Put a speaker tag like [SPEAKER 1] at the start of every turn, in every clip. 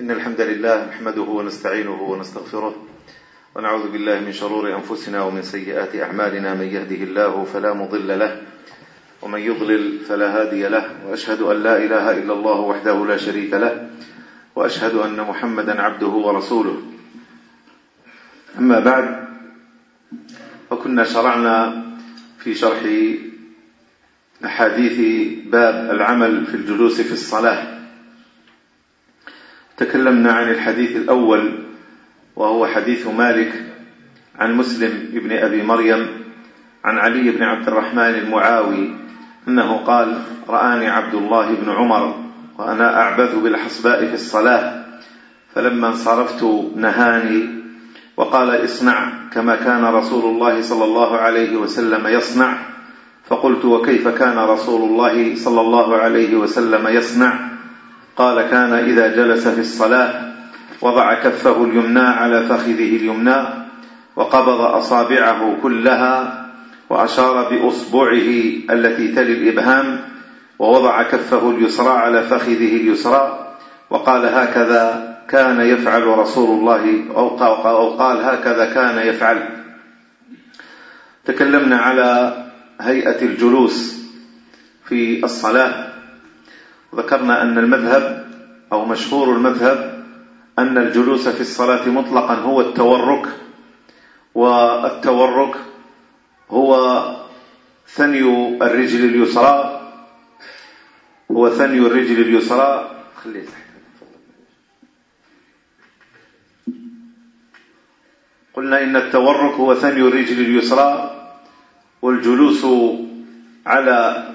[SPEAKER 1] إن الحمد لله نحمده ونستعينه ونستغفره ونعوذ بالله من شرور أنفسنا ومن سيئات أعمالنا من يهده الله فلا مضل له ومن يضلل فلا هادي له وأشهد أن لا إله إلا الله وحده لا شريك له وأشهد أن محمدا عبده ورسوله. أما بعد فكنا شرعنا في شرح أحاديث باب العمل في الجلوس في الصلاة. تكلمنا عن الحديث الأول وهو حديث مالك عن مسلم ابن أبي مريم عن علي بن عبد الرحمن المعاوي أنه قال رآني عبد الله بن عمر وأنا أعبث بالحصباء في الصلاة فلما انصرفت نهاني وقال اصنع كما كان رسول الله صلى الله عليه وسلم يصنع فقلت وكيف كان رسول الله صلى الله عليه وسلم يصنع؟ قال كان إذا جلس في الصلاة وضع كفه اليمنى على فخذه اليمنى وقبض أصابعه كلها وأشار بأصبعه التي تلي الإبهام ووضع كفه اليسرى على فخذه اليسرى وقال هكذا كان يفعل رسول الله أو قال هكذا كان يفعل. تكلمنا على هيئة الجلوس في الصلاة. ذكرنا أن المذهب أو مشهور المذهب أن الجلوس في الصلاة مطلقا هو التورك والتورك هو ثني الرجل اليسرى هو ثني الرجل اليسرى. خليه قلنا إن التورك هو ثني الرجل اليسرى والجلوس على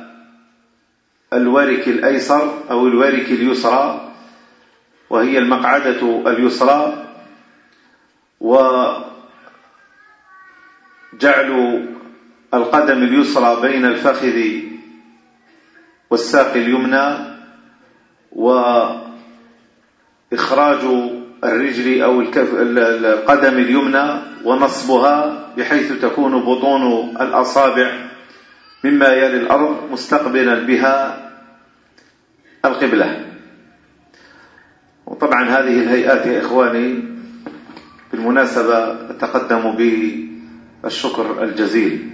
[SPEAKER 1] الورك الأيسر أو الورك اليسرى وهي المقعدة اليسرى وجعل القدم اليسرى بين الفخذ والساق اليمنى وإخراج الرجل أو القدم اليمنى ونصبها بحيث تكون بطون الأصابع. مما يلي الأرض مستقبلا بها القبلة. وطبعا هذه الهيئات يا إخواني بالمناسبة أتقدم بالشكر الجزيل.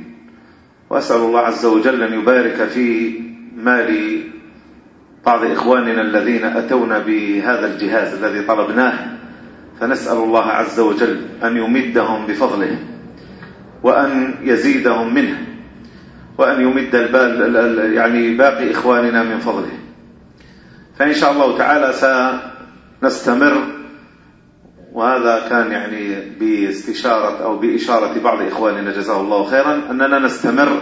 [SPEAKER 1] وأسأل الله عز وجل أن يبارك في مال بعض إخواننا الذين أتونا بهذا الجهاز الذي طلبناه. فنسأل الله عز وجل أن يمدهم بفضله وأن يزيدهم منه. وأن يمد البال يعني باقي إخواننا من فضله. فإن شاء الله تعالى سنستمر وهذا كان يعني باستشارة أو بإشارة بعض إخواننا جزاه الله خيرا أننا نستمر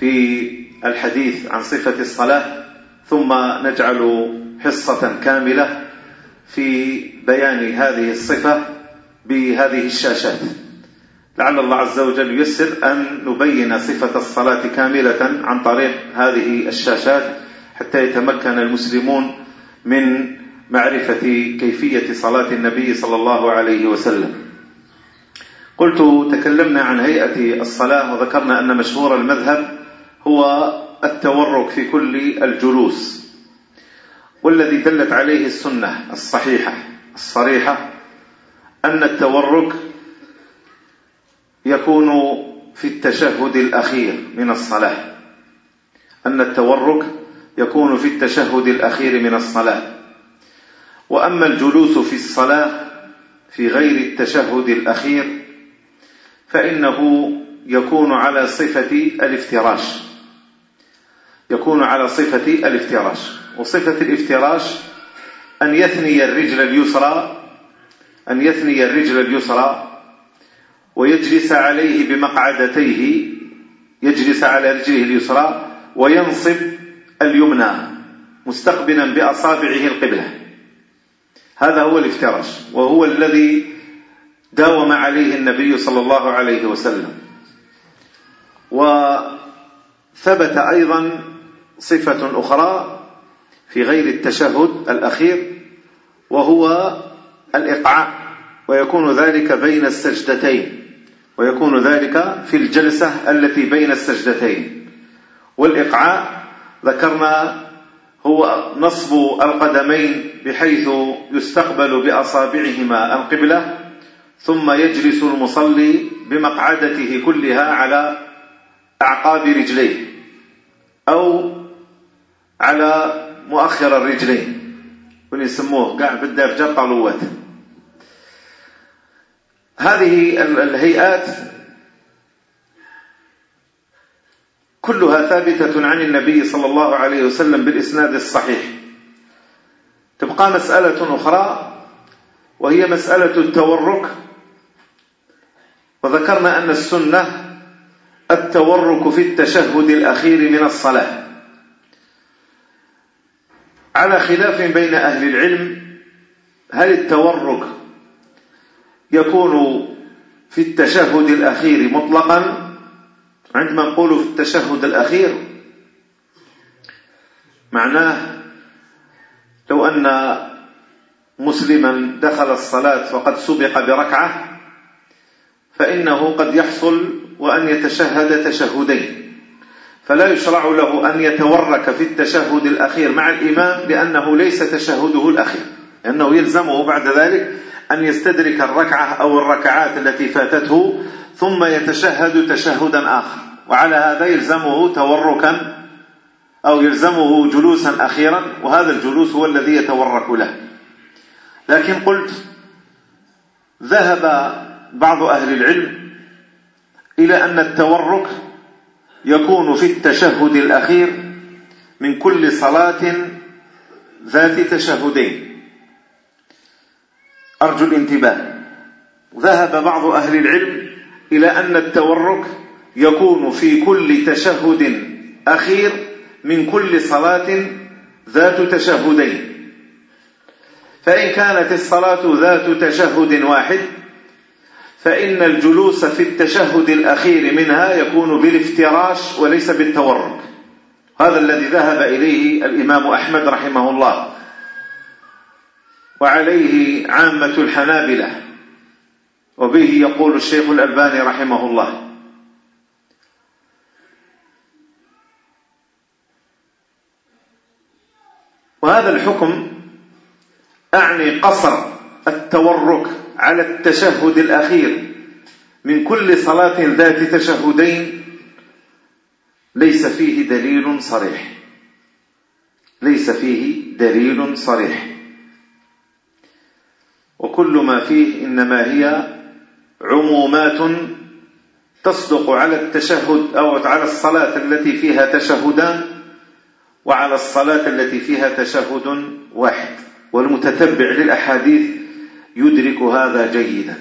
[SPEAKER 1] في الحديث عن صفة الصلاة ثم نجعل حصة كاملة في بيان هذه الصفة بهذه الشاشات. لعل الله عز وجل يسر أن نبين صفة الصلاة كاملة عن طريق هذه الشاشات حتى يتمكن المسلمون من معرفة كيفية صلاة النبي صلى الله عليه وسلم. قلت تكلمنا عن هيئة الصلاة وذكرنا أن مشهور المذهب هو التورك في كل الجلوس والذي دلت عليه السنة الصحيحة الصريحة أن التورك يكون في التشهد الأخير من الصلاة. أن التورك يكون في التشهد الأخير من الصلاة. وأما الجلوس في الصلاة في غير التشهد الأخير فإنه يكون على صفة الافتراش. يكون على صفة الافتراش. وصفة الافتراش أن يثني الرجل اليسرى أن يثني الرجل اليسرى ويجلس عليه بمقعدتيه يجلس على رجله اليسرى وينصب اليمنى مستقبلا بأصابعه القبلة. هذا هو الافتراش وهو الذي داوم عليه النبي صلى الله عليه وسلم. وثبت أيضا صفة أخرى في غير التشهد الأخير وهو الإقعاء ويكون ذلك بين السجدتين. ويكون ذلك في الجلسة التي بين السجدتين. والإقعاء ذكرنا هو نصب القدمين بحيث يستقبل بأصابعهما القبلة ثم يجلس المصلي بمقعدته كلها على أعقاب رجليه أو على مؤخر الرجلين. ونسموه قاع بالدارجة طالوات هذه الهيئات كلها ثابتة عن النبي صلى الله عليه وسلم بالإسناد الصحيح. تبقى مسألة أخرى وهي مسألة التورك. وذكرنا أن السنة التورك في التشهد الأخير من الصلاة. على خلاف بين أهل العلم هل التورك يكون في التشهد الأخير مطلقا؟ عندما نقول في التشهد الأخير معناه لو أن مسلما دخل الصلاة وقد سبق بركعة فإنه قد يحصل وأن يتشهد تشهدين. فلا يشرع له أن يتورك في التشهد الأخير مع الإمام لأنه ليس تشهده الأخير لأنه يلزمه بعد ذلك أن يستدرك الركعة أو الركعات التي فاتته ثم يتشهد تشهدا آخر. وعلى هذا يلزمه توركا أو يلزمه جلوسا أخيرا وهذا الجلوس هو الذي يتورك له. لكن قلت ذهب بعض أهل العلم إلى أن التورك يكون في التشهد الأخير من كل صلاة ذات تشهدين. أرجو الانتباه. ذهب بعض أهل العلم إلى أن التورك يكون في كل تشهد أخير من كل صلاة ذات تشهدين. فإن كانت الصلاة ذات تشهد واحد فإن الجلوس في التشهد الأخير منها يكون بالافتراش وليس بالتورك. هذا الذي ذهب إليه الإمام أحمد رحمه الله. وعليه عامة الحنابلة. وبه يقول الشيخ الألباني رحمه الله. وهذا الحكم أعني قصر التورك على التشهد الأخير من كل صلاة ذات تشهدين ليس فيه دليل صريح. ليس فيه دليل صريح. وكل ما فيه إنما هي عمومات تصدق على التشهد أو على الصلاة التي فيها تشهدان وعلى الصلاة التي فيها تشهد واحد. والمتتبع للأحاديث يدرك هذا جيدا.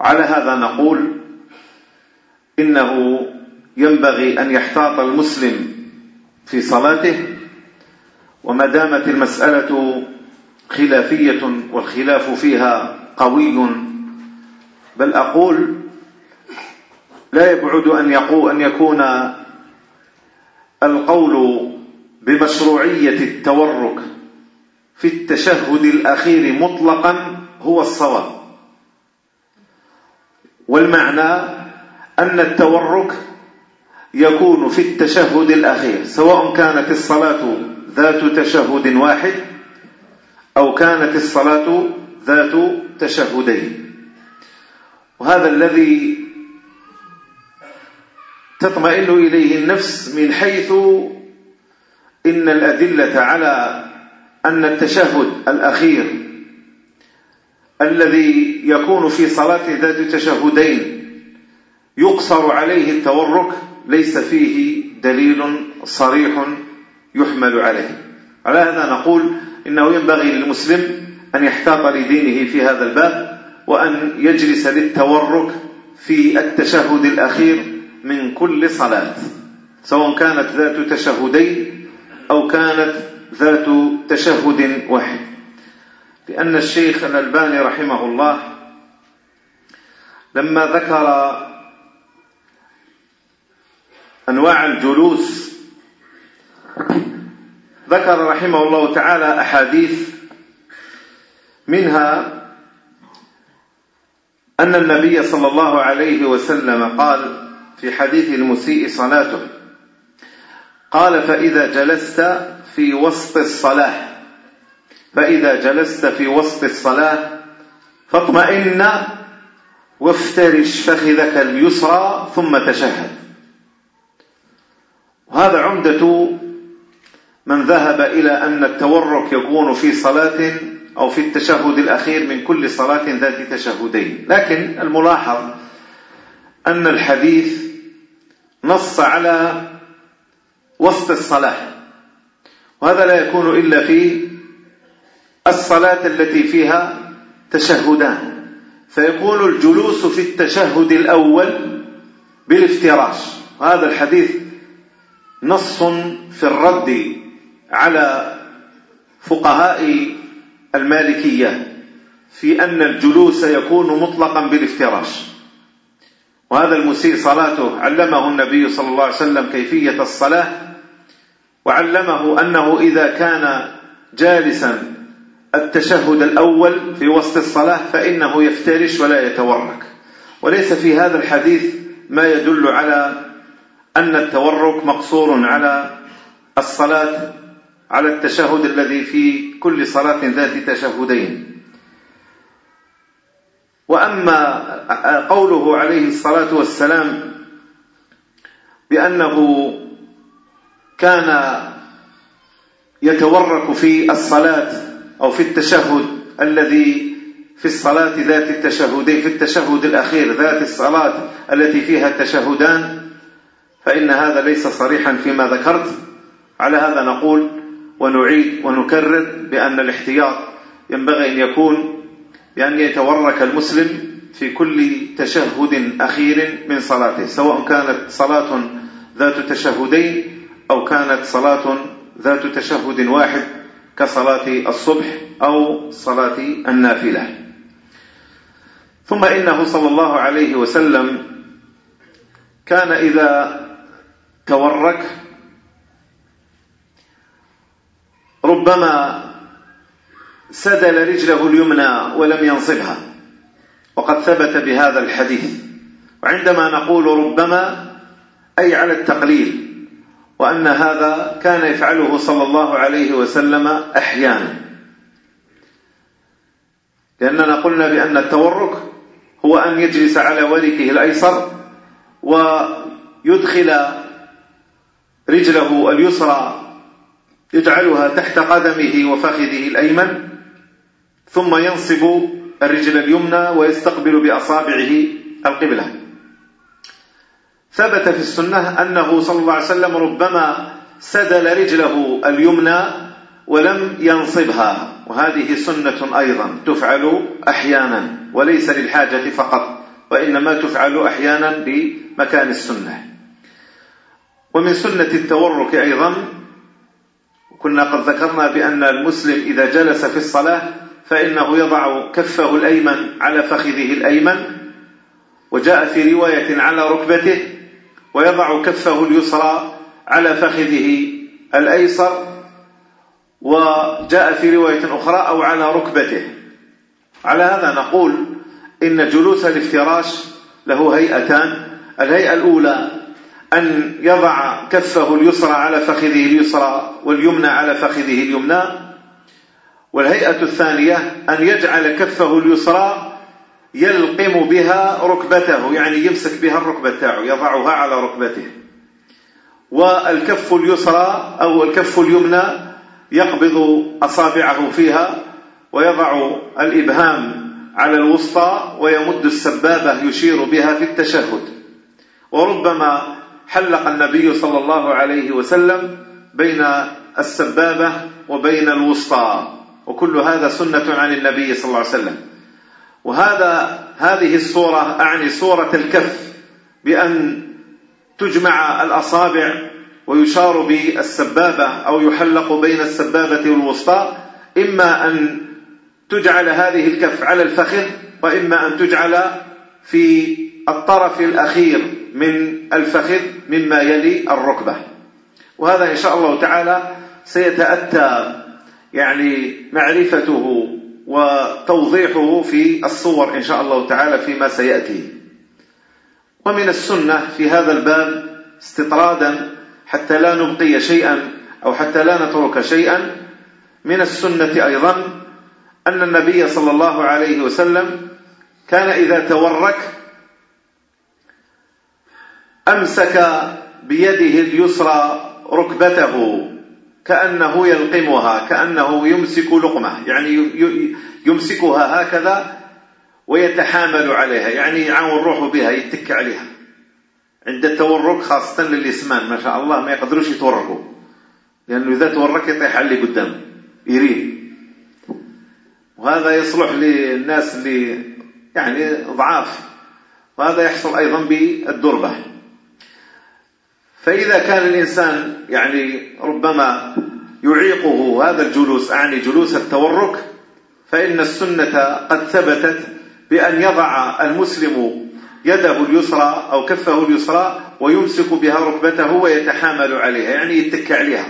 [SPEAKER 1] على هذا نقول إنه ينبغي أن يحتاط المسلم في صلاته وما دامت المسألة خلافية والخلاف فيها قوي. بل أقول لا يبعد أن يقول أن يكون القول بمشروعية التورك في التشهد الأخير مطلقا هو الصواب. والمعنى أن التورك يكون في التشهد الأخير سواء كانت الصلاة ذات تشهد واحد أو كانت الصلاة ذات تشهدين. وهذا الذي تطمئن إليه النفس من حيث إن الأدلة على أن التشهد الأخير الذي يكون في صلاة ذات تشهدين يقصر عليه التورك ليس فيه دليل صريح يحمل عليه. على هذا نقول إنه ينبغي للمسلم أن يحتاط لدينه في هذا الباب وأن يجلس بالتورك في التشهد الأخير من كل صلاة سواء كانت ذات تشهدين أو كانت ذات تشهد واحد. لأن الشيخ الألباني رحمه الله لما ذكر أنواع الجلوس ذكر رحمه الله تعالى أحاديث منها أن النبي صلى الله عليه وسلم قال في حديث المسيء صلاته قال فإذا جلست في وسط الصلاة فإذا جلست في وسط الصلاة فاطمئن وافترش فخذك اليسرى ثم تشهد. وهذا عمدة من ذهب إلى أن التورك يكون في صلاة أو في التشهد الأخير من كل صلاة ذات تشهدين. لكن الملاحظ أن الحديث نص على وسط الصلاة وهذا لا يكون إلا في الصلاة التي فيها تشهدان. فيكون الجلوس في التشهد الأول بالافتراش. هذا الحديث نص في الرد على فقهاء المالكية في أن الجلوس يكون مطلقا بالافتراش. وهذا المسيء صلاته. علمه النبي صلى الله عليه وسلم كيفية الصلاة وعلمه أنه إذا كان جالسا التشهد الأول في وسط الصلاة فإنه يفترش ولا يتورك. وليس في هذا الحديث ما يدل على أن التورك مقصور على الصلاة على التشهد الذي في كل صلاة ذات تشهدين. وأما قوله عليه الصلاة والسلام بأنه كان يتورك في الصلاة أو في التشهد الذي في الصلاة ذات التشهدين في التشهد الأخير ذات الصلاة التي فيها التشهدان فإن هذا ليس صريحا فيما ذكرت. على هذا نقول ونعيد ونكرر بأن الاحتياط ينبغي أن يكون بأن يتورك المسلم في كل تشهد أخير من صلاته سواء كانت صلاة ذات تشهدين أو كانت صلاة ذات تشهد واحد كصلاة الصبح أو صلاة النافلة. ثم إنه صلى الله عليه وسلم كان إذا تورك ربما سدل رجله اليمنى ولم ينصبها وقد ثبت بهذا الحديث. وعندما نقول ربما أي على التقليل وأن هذا كان يفعله صلى الله عليه وسلم أحيانا. لأننا قلنا بأن التورك هو أن يجلس على وركه الأيسر ويدخل رجله اليسرى يجعلها تحت قدمه وفخذه الأيمن ثم ينصب الرجل اليمنى ويستقبل بأصابعه القبلة. ثبت في السنة أنه صلى الله عليه وسلم ربما سدل رجله اليمنى ولم ينصبها وهذه سنة أيضا تفعل أحيانا وليس للحاجة فقط وإنما تفعل أحيانا بمكان السنة. ومن سنة التورك أيضا كنا قد ذكرنا بأن المسلم إذا جلس في الصلاة فإنه يضع كفه الأيمن على فخذه الأيمن وجاء في رواية على ركبته ويضع كفه اليسرى على فخذه الأيسر وجاء في رواية أخرى أو على ركبته. على هذا نقول إن جلوس الافتراش له هيئتان الهيئة الأولى أن يضع كفه اليسرى على فخذه اليسرى واليمنى على فخذه اليمنى. والهيئة الثانية أن يجعل كفه اليسرى يلقم بها ركبته يعني يمسك بها الركبة تاعه يضعها على ركبته. والكف اليسرى أو الكف اليمنى يقبض أصابعه فيها ويضع الإبهام على الوسطى ويمد السبابة يشير بها في التشهد. وربما حلق النبي صلى الله عليه وسلم بين السبابة وبين الوسطى وكل هذا سنة عن النبي صلى الله عليه وسلم. وهذا هذه الصورة أعني صورة الكف بأن تجمع الأصابع ويشار بالسبابة أو يحلق بين السبابة والوسطى إما أن تجعل هذه الكف على الفخذ وإما أن تجعل في الطرف الأخير. من الفخذ مما يلي الركبة. وهذا إن شاء الله تعالى سيتأتى يعني معرفته وتوضيحه في الصور إن شاء الله تعالى فيما سيأتي. ومن السنة في هذا الباب استطرادا حتى لا نبقي شيئا أو حتى لا نترك شيئا. من السنة أيضا أن النبي صلى الله عليه وسلم كان إذا تورك أمسك بيده اليسرى ركبته كأنه يلقمها كأنه يمسك لقمة يعني يمسكها هكذا ويتحامل عليها يعني يعاون روحه بها يتك عليها. عند التورك خاصة السمان ما شاء الله ما يقدروش يتوركوا لأنه إذا تورك يطيح عليه قدام يريد. وهذا يصلح للناس اللي يعني ضعاف وهذا يحصل أيضا بالدربة. فإذا كان الإنسان يعني ربما يعيقه هذا الجلوس أعني جلوس التورك فإن السنة قد ثبتت بأن يضع المسلم يده اليسرى أو كفه اليسرى ويمسك بها ركبته ويتحامل عليها يعني يتك عليها.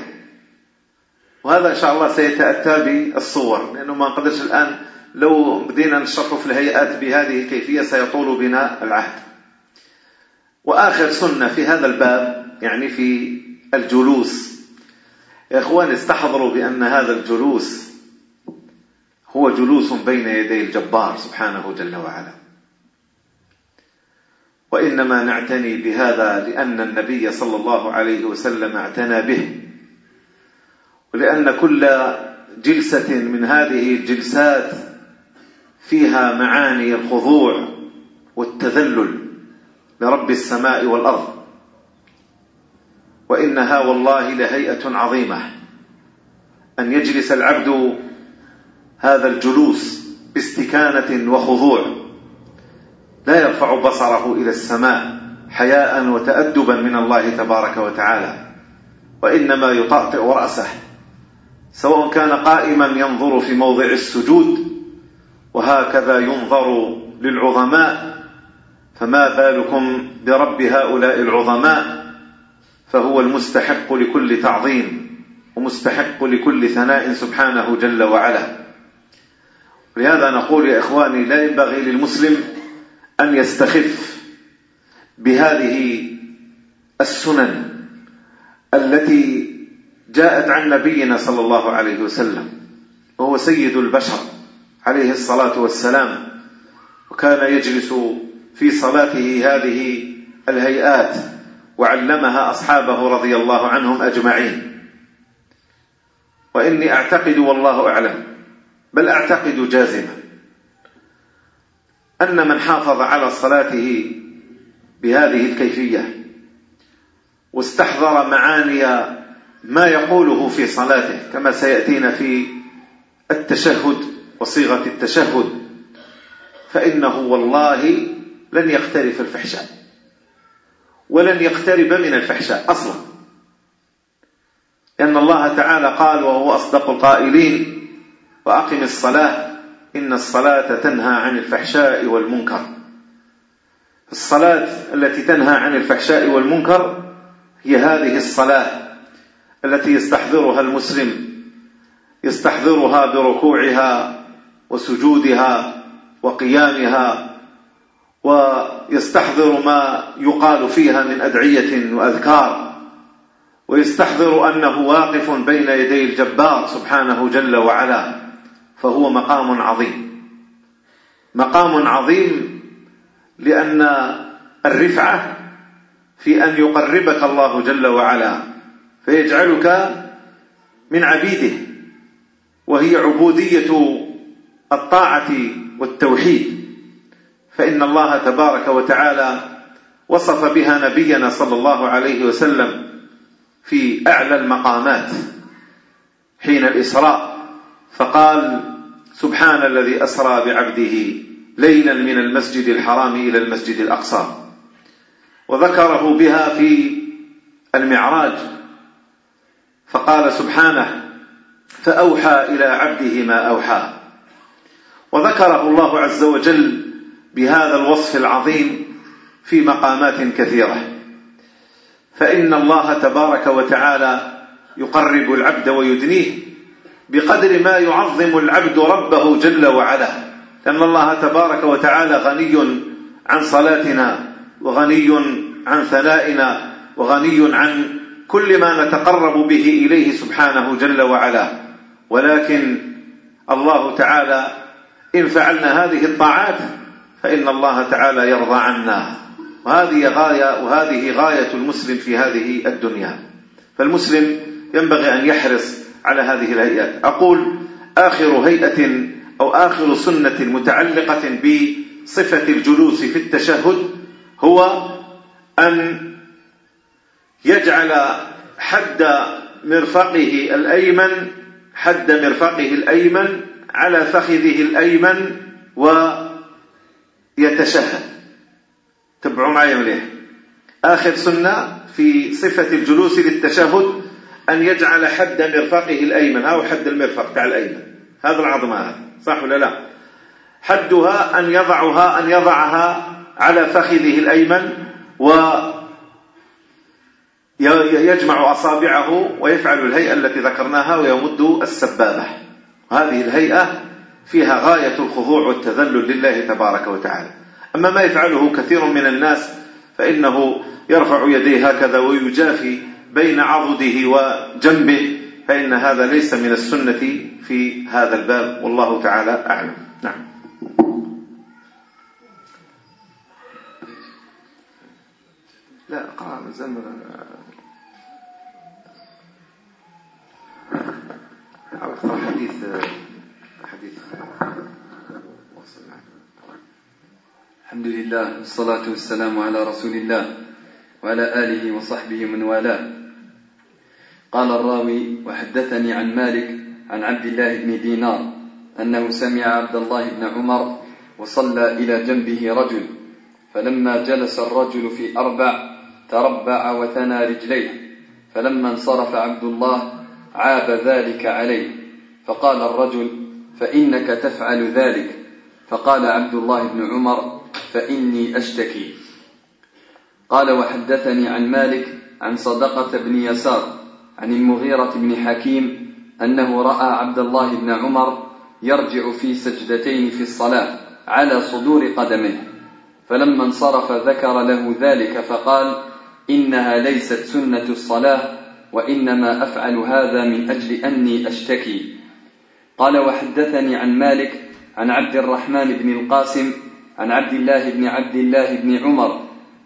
[SPEAKER 1] وهذا إن شاء الله سيتأتى بالصور لأنه ما نقدرش الآن لو بدينا نشرح في الهيئات بهذه الكيفية سيطول بنا العهد. وآخر سنة في هذا الباب يعني في الجلوس. يا إخوان استحضروا بأن هذا الجلوس هو جلوس بين يدي الجبار سبحانه جل وعلا. وإنما نعتني بهذا لأن النبي صلى الله عليه وسلم اعتنى به. ولأن كل جلسة من هذه الجلسات فيها معاني الخضوع والتذلل لرب السماء والأرض. وإنها والله لهيئة عظيمة. أن يجلس العبد هذا الجلوس باستكانة وخضوع. لا يرفع بصره إلى السماء حياء وتأدبا من الله تبارك وتعالى. وإنما يطأطئ رأسه. سواء كان قائما ينظر في موضع السجود وهكذا ينظر للعظماء. فما بالكم برب هؤلاء العظماء فهو المستحق لكل تعظيم ومستحق لكل ثناء سبحانه جل وعلا. ولهذا نقول يا إخواني لا ينبغي للمسلم أن يستخف بهذه السنن التي جاءت عن نبينا صلى الله عليه وسلم وهو سيد البشر عليه الصلاة والسلام وكان يجلس في صلاته هذه الهيئات. وعلمها أصحابه رضي الله عنهم أجمعين. وإني أعتقد والله أعلم بل أعتقد جازما أن من حافظ على صلاته بهذه الكيفية واستحضر معاني ما يقوله في صلاته كما سيأتينا في التشهد وصيغة التشهد فإنه والله لن يقترف الفحشاء. ولن يقترب من الفحشاء أصلا. لأن الله تعالى قال وهو أصدق القائلين وأقم الصلاة إن الصلاة تنهى عن الفحشاء والمنكر. الصلاة التي تنهى عن الفحشاء والمنكر هي هذه الصلاة التي يستحضرها المسلم يستحضرها بركوعها وسجودها وقيامها ويستحضر ما يقال فيها من أدعية وأذكار ويستحضر أنه واقف بين يدي الجبار سبحانه جل وعلا فهو مقام عظيم. مقام عظيم لأن الرفعة في أن يقربك الله جل وعلا فيجعلك من عبيده وهي عبودية الطاعة والتوحيد. فإن الله تبارك وتعالى وصف بها نبينا صلى الله عليه وسلم في أعلى المقامات حين الإسراء فقال سبحان الذي أسرى بعبده ليلا من المسجد الحرام إلى المسجد الأقصى. وذكره بها في المعراج فقال سبحانه فأوحى إلى عبده ما أوحى. وذكره الله عز وجل بهذا الوصف العظيم في مقامات كثيرة. فإن الله تبارك وتعالى يقرب العبد ويدنيه بقدر ما يعظم العبد ربه جل وعلا. لأن الله تبارك وتعالى غني عن صلاتنا وغني عن ثنائنا وغني عن كل ما نتقرب به إليه سبحانه جل وعلا. ولكن الله تعالى إن فعلنا هذه الطاعات فإن الله تعالى يرضى عنا. وهذه غاية وهذه غاية المسلم في هذه الدنيا. فالمسلم ينبغي أن يحرص على هذه الهيئات أقول آخر هيئة أو آخر سنة متعلقة بصفة الجلوس في التشهد هو أن يجعل حد مرفقه الأيمن حد مرفقه الأيمن على فخذه الأيمن ويتشهد تبعوا معي مليح آخر سنة في صفة الجلوس للتشهد أن يجعل حد مرفقه الأيمن. أو حد المرفق تاع الأيمن؟ هذا العظمة هذا صح ولا لا؟ حدها أن يضعها أن يضعها على فخذه الأيمن و يجمع أصابعه ويفعل الهيئة التي ذكرناها ويمد السبابة. هذه الهيئة فيها غاية الخضوع والتذلل لله تبارك وتعالى. أما ما يفعله كثير من الناس فإنه يرفع يديه هكذا ويجافي بين عضده وجنبه فإن هذا ليس من السنة في هذا الباب. والله تعالى أعلم. نعم. لا قرأ زمن. حديث حديث
[SPEAKER 2] الحمد لله والصلاة والسلام على رسول الله وعلى آله وصحبه من والاه قال الراوي وحدثني عن مالك عن عبد الله بن دينار أنه سمع عبد الله بن عمر وصلى إلى جنبه رجل فلما جلس الرجل في أربع تربع وثنى رجليه فلما انصرف عبد الله عاب ذلك عليه فقال الرجل فإنك تفعل ذلك. فقال عبد الله بن عمر فإني أشتكي. قال وحدثني عن مالك عن صدقة بن يسار عن المغيرة بن حكيم أنه رأى عبد الله بن عمر يرجع في سجدتين في الصلاة على صدور قدمه. فلما انصرف ذكر له ذلك فقال إنها ليست سنة الصلاة وإنما أفعل هذا من أجل أني أشتكي. قال وحدثني عن مالك عن عبد الرحمن بن القاسم عن عبد الله بن عبد الله بن عمر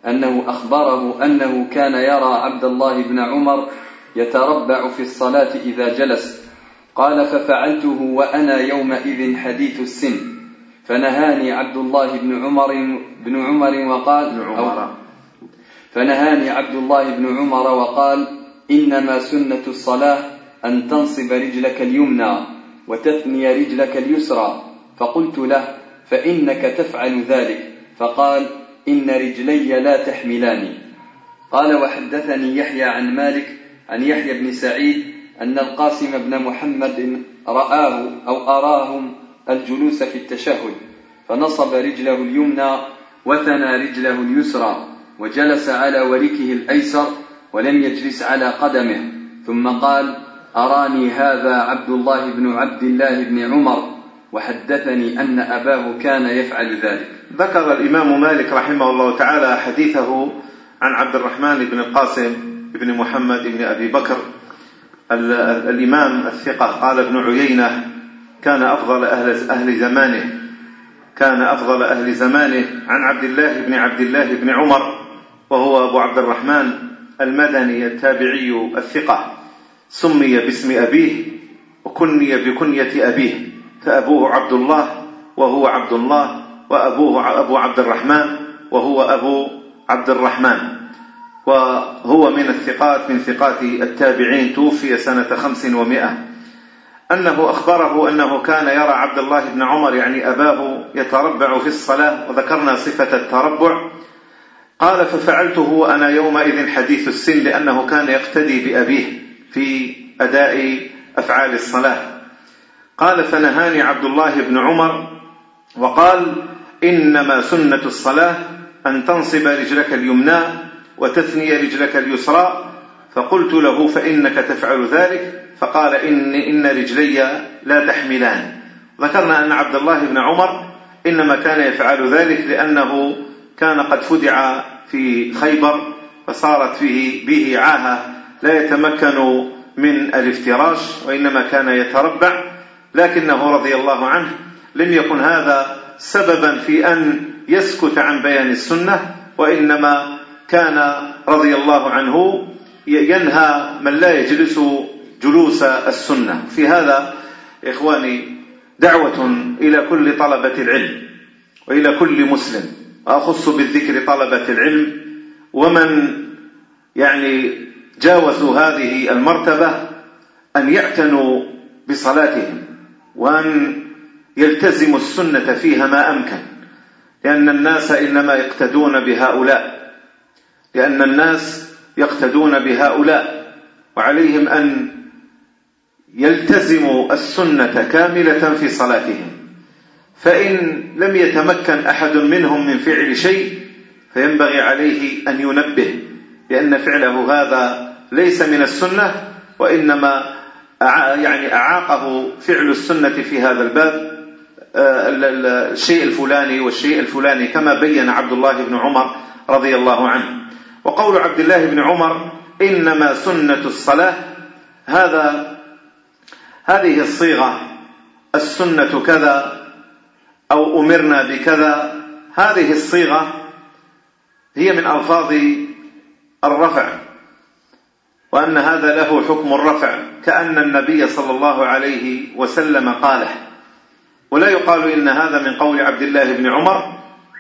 [SPEAKER 2] أنه أخبره أنه كان يرى عبد الله بن عمر يتربع في الصلاة إذا جلس. قال ففعلته وأنا يومئذ حديث السن. فنهاني عبد الله بن عمر بن عمر وقال عمر. فنهاني عبد الله بن عمر وقال إنما سنة الصلاة أن تنصب رجلك اليمنى. وتثني رجلك اليسرى. فقلت له فإنك تفعل ذلك. فقال إن رجلي لا تحملاني قال وحدثني يحيى عن مالك عن يحيى بن سعيد أن القاسم بن محمد رآه أو أراهم الجلوس في التشهد. فنصب رجله اليمنى وثنى رجله اليسرى وجلس على وركه الأيسر ولم يجلس على قدمه. ثم قال أراني هذا عبد الله بن عبد الله بن عمر وحدثني أن أباه كان يفعل ذلك.
[SPEAKER 1] ذكر الإمام مالك رحمه الله تعالى حديثه عن عبد الرحمن بن القاسم بن محمد بن أبي بكر. الإمام الثقة قال ابن عيينة كان أفضل أهل, أهل زمانه. كان أفضل أهل زمانه عن عبد الله بن عبد الله بن عمر وهو أبو عبد الرحمن المدني التابعي الثقة. سمي باسم أبيه وكني بكنية أبيه فأبوه عبد الله وهو عبد الله وأبوه أبو عبد الرحمن وهو أبو عبد الرحمن وهو من الثقات من ثقات التابعين توفي سنة خمس ومائة أنه أخبره أنه كان يرى عبد الله بن عمر يعني أباه يتربع في الصلاة وذكرنا صفة التربع. قال ففعلته وأنا يومئذ حديث السن لأنه كان يقتدي بأبيه. في أداء أفعال الصلاة. قال فنهاني عبد الله بن عمر وقال إنما سنة الصلاة أن تنصب رجلك اليمنى وتثني رجلك اليسرى. فقلت له فإنك تفعل ذلك؟ فقال إن, إن رجلي لا تحملان. ذكرنا أن عبد الله بن عمر إنما كان يفعل ذلك لأنه كان قد فدع في خيبر فصارت فيه به عاهة لا يتمكن من الافتراش وإنما كان يتربع لكنه رضي الله عنه لم يكن هذا سببا في أن يسكت عن بيان السنة وإنما كان رضي الله عنه ينهى من لا يجلس جلوس السنة. في هذا إخواني دعوة إلى كل طلبة العلم وإلى كل مسلم وأخص بالذكر طلبة العلم ومن يعني جاوزوا هذه المرتبة أن يعتنوا بصلاتهم وأن يلتزموا السنة فيها ما أمكن لأن الناس إنما يقتدون بهؤلاء لأن الناس يقتدون بهؤلاء وعليهم أن يلتزموا السنة كاملة في صلاتهم. فإن لم يتمكن أحد منهم من فعل شيء فينبغي عليه أن ينبه لأن فعله هذا ليس من السنة وإنما يعني أعاقه فعل السنة في هذا الباب آه، الشيء الفلاني والشيء الفلاني كما بين عبد الله بن عمر رضي الله عنه. وقول عبد الله بن عمر إنما سنة الصلاة هذا هذه الصيغة السنة كذا أو أمرنا بكذا هذه الصيغة هي من ألفاظ الرفع. وأن هذا له حكم الرفع كأن النبي صلى الله عليه وسلم قاله. ولا يقال إن هذا من قول عبد الله بن عمر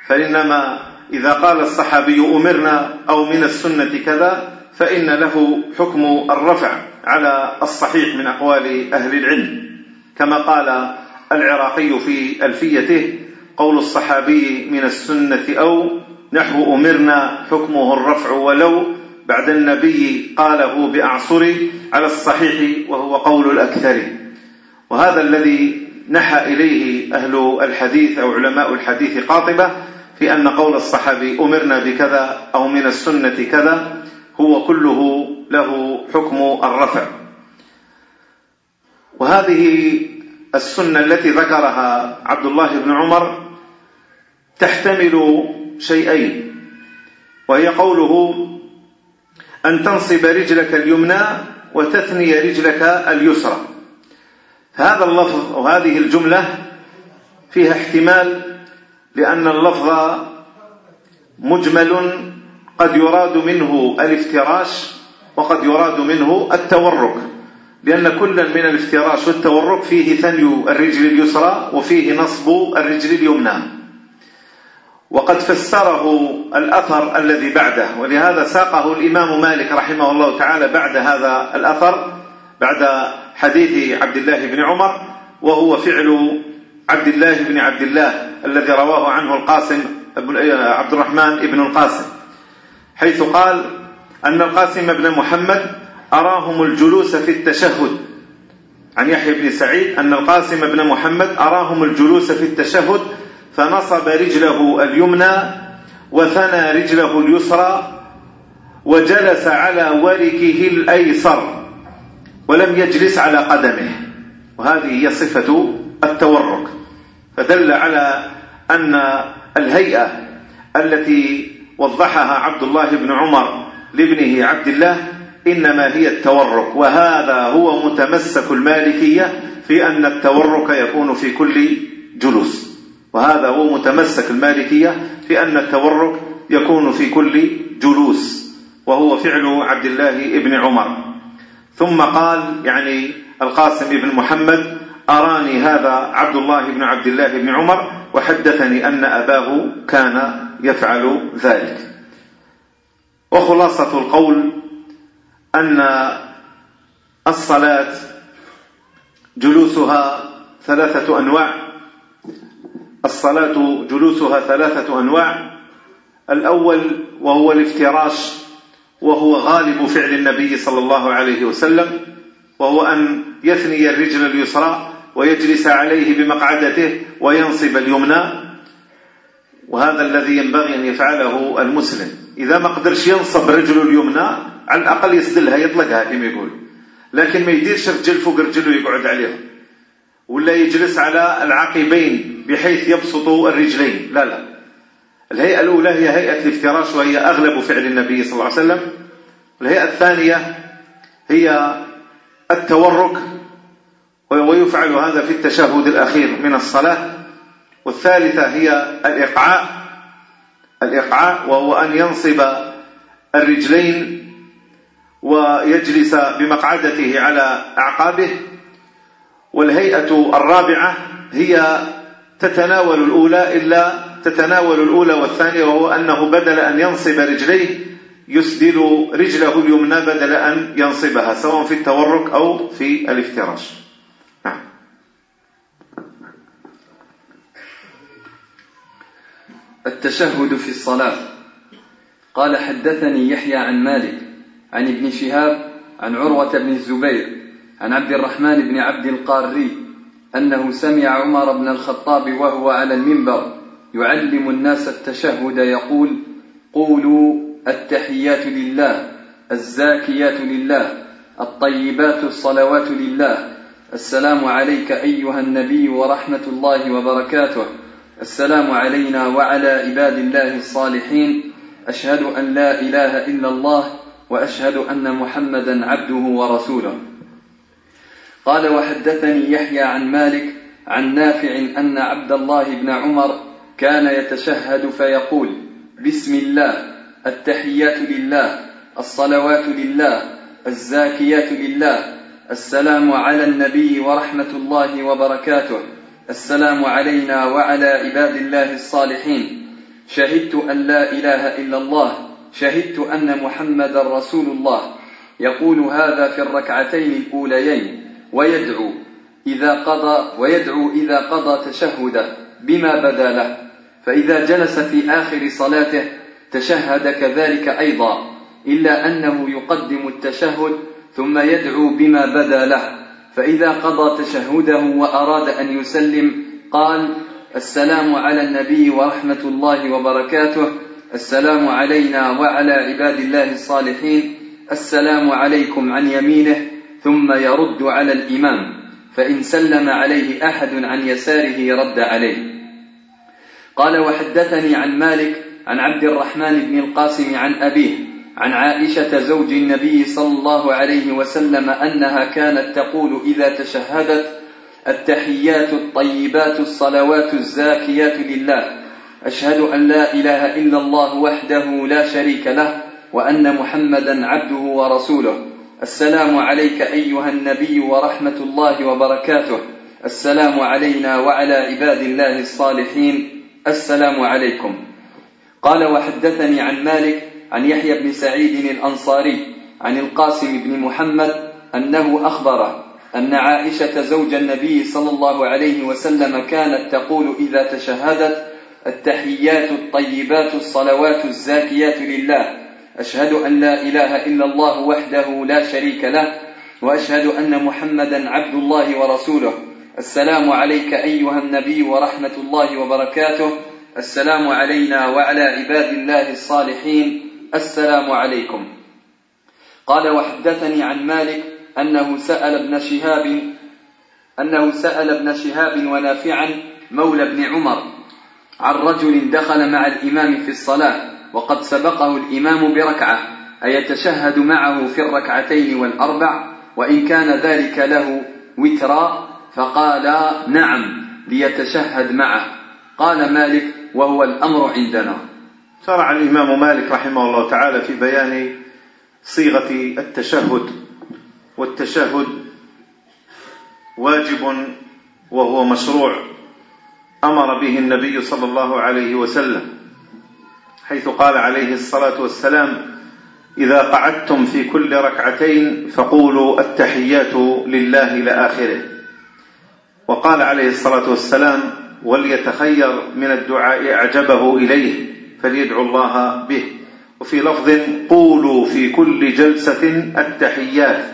[SPEAKER 1] فإنما إذا قال الصحابي أمرنا أو من السنة كذا فإن له حكم الرفع على الصحيح من أقوال أهل العلم. كما قال العراقي في ألفيته قول الصحابي من السنة أو نحو أمرنا حكمه الرفع ولو بعد النبي قاله بأعصر على الصحيح وهو قول الأكثر. وهذا الذي نحى إليه أهل الحديث أو علماء الحديث قاطبة في أن قول الصحابي أمرنا بكذا أو من السنة كذا هو كله له حكم الرفع. وهذه السنة التي ذكرها عبد الله بن عمر تحتمل شيئين وهي قوله أن تنصب رجلك اليمنى وتثني رجلك اليسرى. هذا اللفظ وهذه الجملة فيها احتمال لأن اللفظ مجمل قد يراد منه الافتراش وقد يراد منه التورك لأن كلا من الافتراش والتورك فيه ثني الرجل اليسرى وفيه نصب الرجل اليمنى. وقد فسره الأثر الذي بعده ولهذا ساقه الإمام مالك رحمه الله تعالى بعد هذا الأثر بعد حديث عبد الله بن عمر وهو فعل عبد الله بن عبد الله الذي رواه عنه القاسم عبد الرحمن بن القاسم حيث قال أن القاسم بن محمد أراهم الجلوس في التشهد. عن يحيى بن سعيد أن القاسم بن محمد أراهم الجلوس في التشهد فنصب رجله اليمنى وثنى رجله اليسرى وجلس على وركه الأيسر ولم يجلس على قدمه. وهذه هي صفة التورك. فدل على أن الهيئة التي وضحها عبد الله بن عمر لابنه عبد الله إنما هي التورك. وهذا هو متمسك المالكية في أن التورك يكون في كل جلوس. وهذا هو متمسك المالكية في أن التورك يكون في كل جلوس وهو فعل عبد الله بن عمر. ثم قال يعني القاسم بن محمد أراني هذا عبد الله بن عبد الله بن عمر وحدثني أن أباه كان يفعل ذلك. وخلاصة القول أن الصلاة جلوسها ثلاثة أنواع. الصلاة جلوسها ثلاثة أنواع. الأول وهو الافتراش وهو غالب فعل النبي صلى الله عليه وسلم وهو أن يثني الرجل اليسرى ويجلس عليه بمقعدته وينصب اليمنى. وهذا الذي ينبغي أن يفعله المسلم. إذا ما قدرش ينصب رجله اليمنى على الأقل يسدلها يطلقها كما يقول. لكن ما يديرش رجل فوق رجله يقعد عليها ولا يجلس على العقبين بحيث يبسط الرجلين. لا لا. الهيئة الأولى هي هيئة الافتراش وهي أغلب فعل النبي صلى الله عليه وسلم. الهيئة الثانية هي التورك ويفعل هذا في التشهد الأخير من الصلاة. والثالثة هي الإقعاء. الإقعاء وهو أن ينصب الرجلين ويجلس بمقعدته على أعقابه. والهيئة الرابعة هي تتناول الأولى إلا تتناول الأولى والثانية وهو أنه بدل أن ينصب رجليه يسدل رجله اليمنى بدل أن ينصبها سواء في التورك أو في الافتراش. نعم.
[SPEAKER 2] التشهد في الصلاة. قال حدثني يحيى عن مالك عن ابن شهاب عن عروة بن الزبير عن عبد الرحمن بن عبد القاري أنه سمع عمر بن الخطاب وهو على المنبر يعلم الناس التشهد يقول قولوا التحيات لله الزاكيات لله الطيبات الصلوات لله السلام عليك أيها النبي ورحمة الله وبركاته السلام علينا وعلى عباد الله الصالحين أشهد أن لا إله إلا الله وأشهد أن محمدا عبده ورسوله. قال وحدثني يحيى عن مالك عن نافع أن عبد الله بن عمر كان يتشهد فيقول بسم الله التحيات لله الصلوات لله الزاكيات لله السلام على النبي ورحمة الله وبركاته السلام علينا وعلى عباد الله الصالحين شهدت أن لا إله إلا الله شهدت أن محمدا رسول الله يقول هذا في الركعتين الأوليين. ويدعو إذا قضى ويدعو إذا قضى تشهده بما بدا له. فإذا جلس في آخر صلاته تشهد كذلك أيضا إلا أنه يقدم التشهد ثم يدعو بما بدا له. فإذا قضى تشهده وأراد أن يسلم قال السلام على النبي ورحمة الله وبركاته. السلام علينا وعلى عباد الله الصالحين. السلام عليكم عن يمينه. ثم يرد على الإمام فإن سلم عليه أحد عن يساره رد عليه. قال وحدثني عن مالك عن عبد الرحمن بن القاسم عن أبيه عن عائشة زوج النبي صلى الله عليه وسلم أنها كانت تقول إذا تشهدت التحيات الطيبات الصلوات الزاكيات لله أشهد أن لا إله إلا الله وحده لا شريك له وأن محمدا عبده ورسوله. السلام عليك أيها النبي ورحمة الله وبركاته. السلام علينا وعلى عباد الله الصالحين. السلام عليكم. قال وحدثني عن مالك عن يحيى بن سعيد الأنصاري عن القاسم بن محمد أنه أخبره أن عائشة زوج النبي صلى الله عليه وسلم كانت تقول إذا تشهدت التحيات الطيبات الصلوات الزاكيات لله. أشهد أن لا إله إلا الله وحده لا شريك له وأشهد أن محمدا عبد الله ورسوله. السلام عليك أيها النبي ورحمة الله وبركاته. السلام علينا وعلى عباد الله الصالحين. السلام عليكم. قال وحدثني عن مالك أنه سأل ابن شهاب أنه سأل ابن شهاب ونافعا مولى ابن عمر عن رجل دخل مع الإمام في الصلاة. وقد سبقه الإمام بركعة أيتشهد معه في الركعتين والأربع وإن كان ذلك له وترا فقال نعم ليتشهد معه. قال مالك وهو الأمر عندنا.
[SPEAKER 1] شرع الإمام مالك رحمه الله تعالى في بيان صيغة التشهد والتشهد واجب وهو مشروع أمر به النبي صلى الله عليه وسلم. حيث قال عليه الصلاة والسلام إذا قعدتم في كل ركعتين فقولوا التحيات لله إلى آخره وقال عليه الصلاة والسلام وليتخير من الدعاء أعجبه إليه فليدعو الله به. وفي لفظ قولوا في كل جلسة التحيات.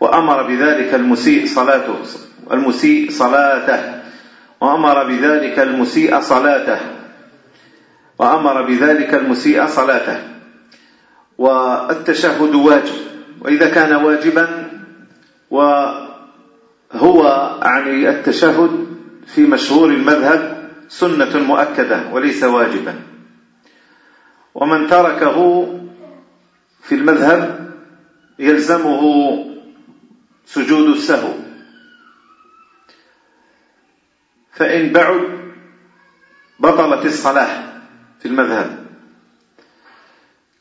[SPEAKER 1] وأمر بذلك المسيء صلاته المسيء صلاته. وأمر بذلك المسيء صلاته. وأمر بذلك المسيء صلاته. والتشهد واجب. وإذا كان واجبا وهو يعني التشهد في مشهور المذهب سنة مؤكدة وليس واجبا. ومن تركه في المذهب يلزمه سجود السهو. فإن بعد بطلت الصلاة. في المذهب.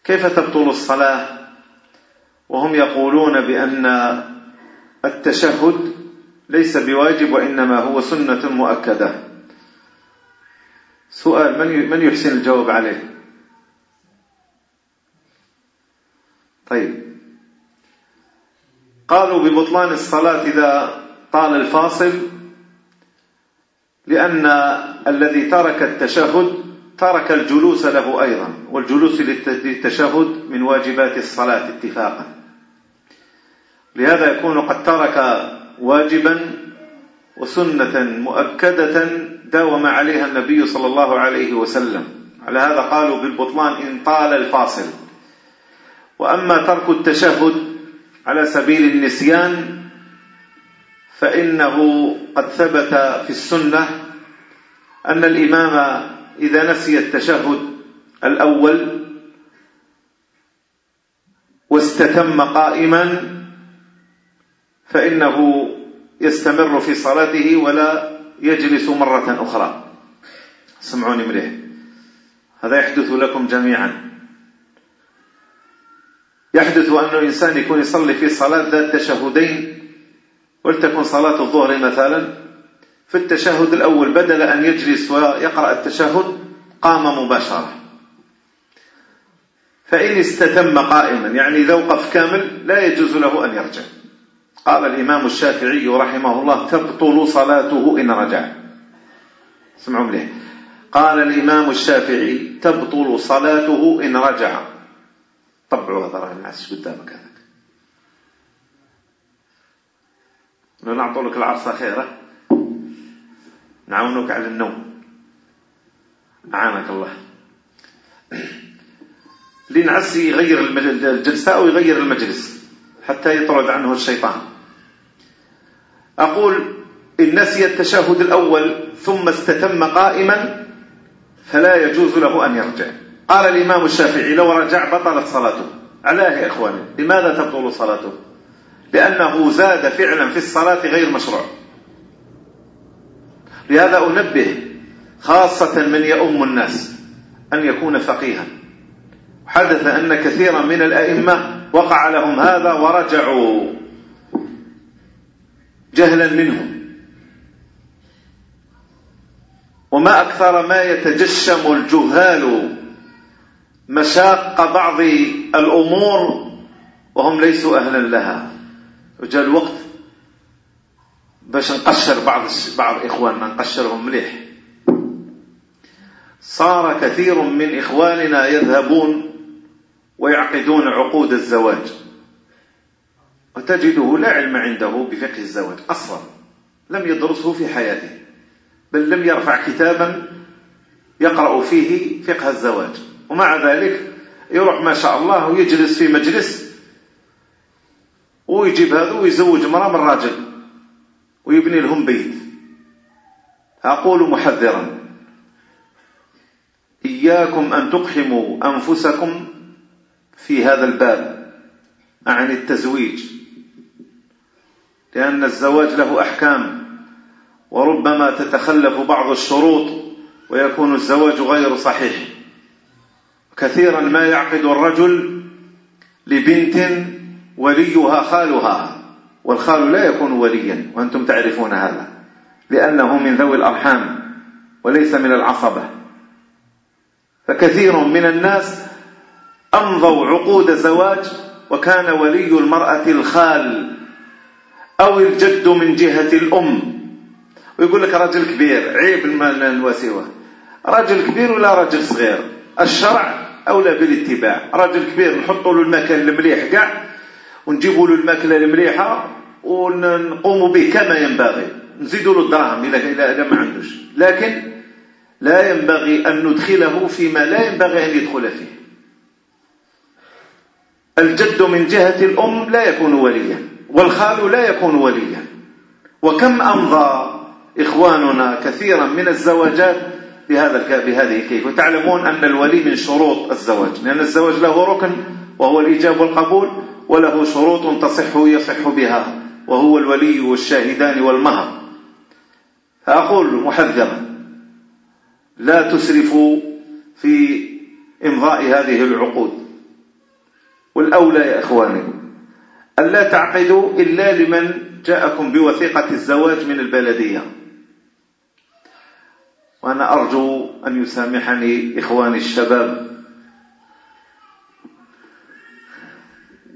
[SPEAKER 1] كيف تبطل الصلاة؟ وهم يقولون بأن التشهد ليس بواجب وإنما هو سنة مؤكدة. سؤال من من يحسن الجواب عليه؟ طيب. قالوا ببطلان الصلاة إذا طال الفاصل لأن الذي ترك التشهد ترك الجلوس له أيضا والجلوس للتشهد من واجبات الصلاة اتفاقا. لهذا يكون قد ترك واجبا وسنة مؤكدة داوم عليها النبي صلى الله عليه وسلم. على هذا قالوا بالبطلان إن طال الفاصل. وأما ترك التشهد على سبيل النسيان فإنه قد ثبت في السنة أن الإمام إذا نسي التشهد الأول واستتم قائما فإنه يستمر في صلاته ولا يجلس مرة أخرى. سمعوني مليح. هذا يحدث لكم جميعا. يحدث أن إنسان يكون يصلي في صلاة ذات تشهدين ولتكن صلاة الظهر مثلا في التشهد الأول بدل أن يجلس ويقرأ التشهد قام مباشرة. فإن استتم قائما يعني إذا وقف كامل لا يجوز له أن يرجع. قال الإمام الشافعي رحمه الله تبطل صلاته إن رجع. اسمعوا مليح قال الإمام الشافعي تبطل صلاته إن رجع. طبعوا هذا الناس قدامك هذاك؟ نعطوا لك العرصة خيرة؟ نعاونك على النوم أعانك الله. لنعس يغير الجلسة أو يغير المجلس حتى يطرد عنه الشيطان. أقول إن نسي التشهد الأول ثم استتم قائما فلا يجوز له أن يرجع. قال الإمام الشافعي لو رجع بطلت صلاته. علاه يا إخواني لماذا تبطل صلاته؟ لأنه زاد فعلا في الصلاة غير مشروع. لهذا أنبه خاصة من يؤم الناس أن يكون فقيها. حدث أن كثيرا من الأئمة وقع لهم هذا ورجعوا جهلا منهم. وما أكثر ما يتجشم الجهال مشاق بعض الأمور وهم ليسوا أهلا لها. وجاء الوقت باش نقشر بعض بعض إخواننا نقشرهم مليح. صار كثير من إخواننا يذهبون ويعقدون عقود الزواج. وتجده لا علم عنده بفقه الزواج أصلا لم يدرسه في حياته بل لم يرفع كتابا يقرأ فيه فقه الزواج. ومع ذلك يروح ما شاء الله ويجلس في مجلس ويجيب هذا ويزوج مرأة من راجل. ويبني لهم بيت. أقول محذرا. إياكم أن تقحموا أنفسكم في هذا الباب عن التزويج لأن الزواج له أحكام وربما تتخلف بعض الشروط ويكون الزواج غير صحيح. كثيرا ما يعقد الرجل لبنت وليها خالها. والخال لا يكون وليا وأنتم تعرفون هذا لأنه من ذوي الأرحام وليس من العصبة. فكثير من الناس أمضوا عقود زواج وكان ولي المرأة الخال أو الجد من جهة الأم. ويقول لك رجل كبير عيب الوسيوة رجل كبير ولا رجل صغير؟ الشرع أولى بالاتباع. رجل كبير نحطوا له المكان المليح كاع ونجيبوا له الماكلة المليحة ونقوموا به كما ينبغي. نزيدوا له الدراهم إذا إذا ما عندوش. لكن لا ينبغي أن ندخله فيما لا ينبغي أن يدخل فيه. الجد من جهة الأم لا يكون وليا والخال لا يكون وليا. وكم أمضى إخواننا كثيرا من الزواجات بهذا بهذه الكيف. وتعلمون أن الولي من شروط الزواج لأن الزواج له ركن وهو الإيجاب والقبول. وله شروط تصح يصح بها وهو الولي والشاهدان والمهر. فأقول محذرا لا تسرفوا في إمضاء هذه العقود. والأولى يا إخواني أن لا تعقدوا إلا لمن جاءكم بوثيقة الزواج من البلدية. وأنا أرجو أن يسامحني إخواني الشباب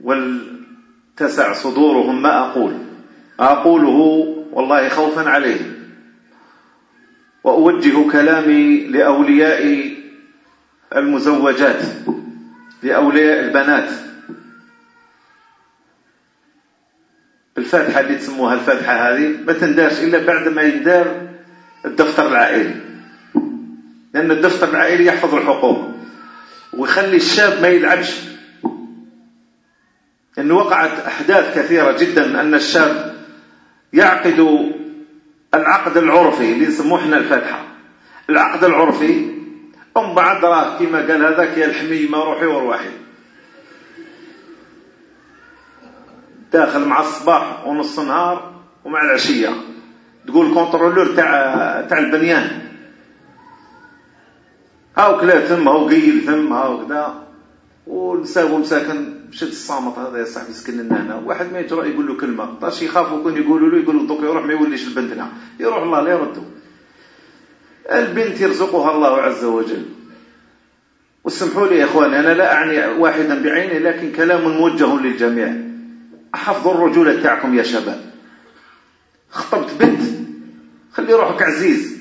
[SPEAKER 1] ولتسع صدورهم ما أقول. أقوله والله خوفا عليهم. وأوجه كلامي لأولياء المزوجات لأولياء البنات. الفاتحة اللي تسموها الفاتحة هذه ما تندارش إلا بعد ما يندار الدفتر العائلي. لأن الدفتر العائلي يحفظ الحقوق ويخلي الشاب ما يلعبش أن وقعت أحداث كثيرة جدا أن الشاب يعقد العقد العرفي اللي نسموه إحنا الفاتحة. العقد العرفي أم بعد راه كما قال هذاك يا الحميمة روحي وروحي. داخل مع الصباح ونص النهار ومع العشية. تقول كونترولور تاع تاع البنيان. هاو كلا ثم هاو قيل ثم هاو كذا. ونساو مساكن مشات الصامت هذا يا صاحبي سكن لنا هنا. واحد ما يجرأ يقول له كلمة. طاش يخافوا يكون يقولوا له يقولوا دوك يروح ما يوليش لبنتنا يروح الله لا يردوا البنت يرزقها الله عز وجل. واسمحوا لي يا إخواني أنا لا أعني واحدا بعينه لكن كلام موجه للجميع. احفظوا الرجوله تاعكم يا شباب. خطبت بنت. خلي روحك عزيز.